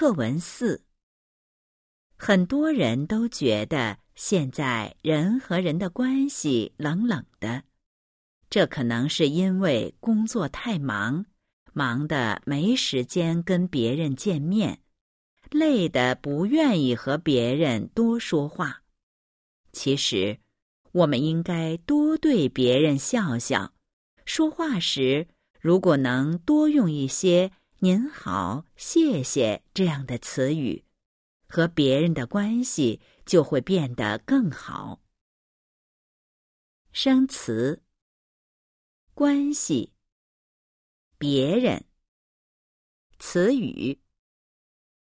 课文四。很多人都觉得现在人和人的关系冷冷的，这可能是因为工作太忙，忙得没时间跟别人见面，累得不愿意和别人多说话。其实，我们应该多对别人笑笑，说话时如果能多用一些。您好，谢谢这样的词语，和别人的关系就会变得更好。生词：关系、别人。词语。